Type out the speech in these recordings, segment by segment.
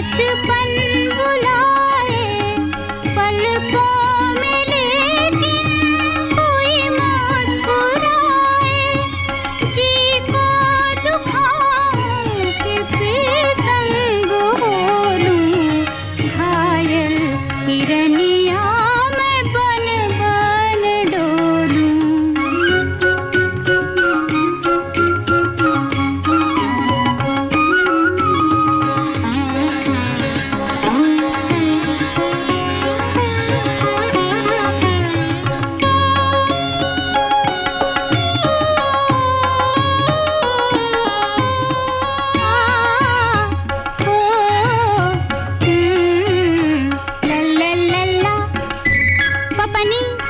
बचपन बुलाए पापा नी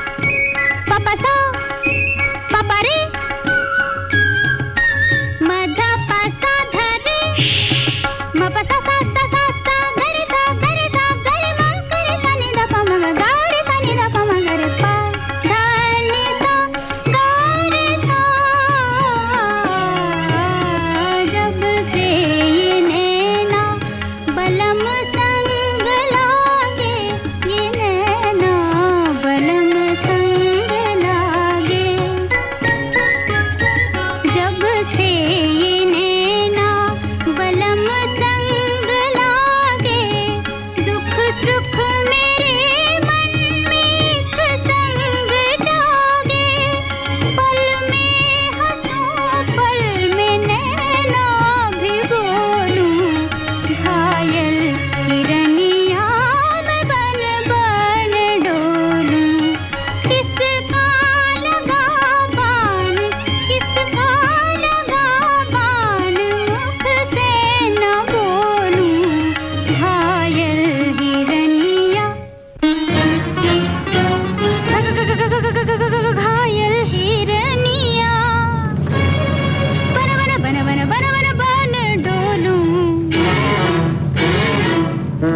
न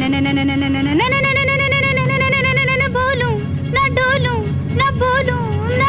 न न न न न न न न न न न न न न न न न न बोलूँ ना डोलूं ना बोलूँ ना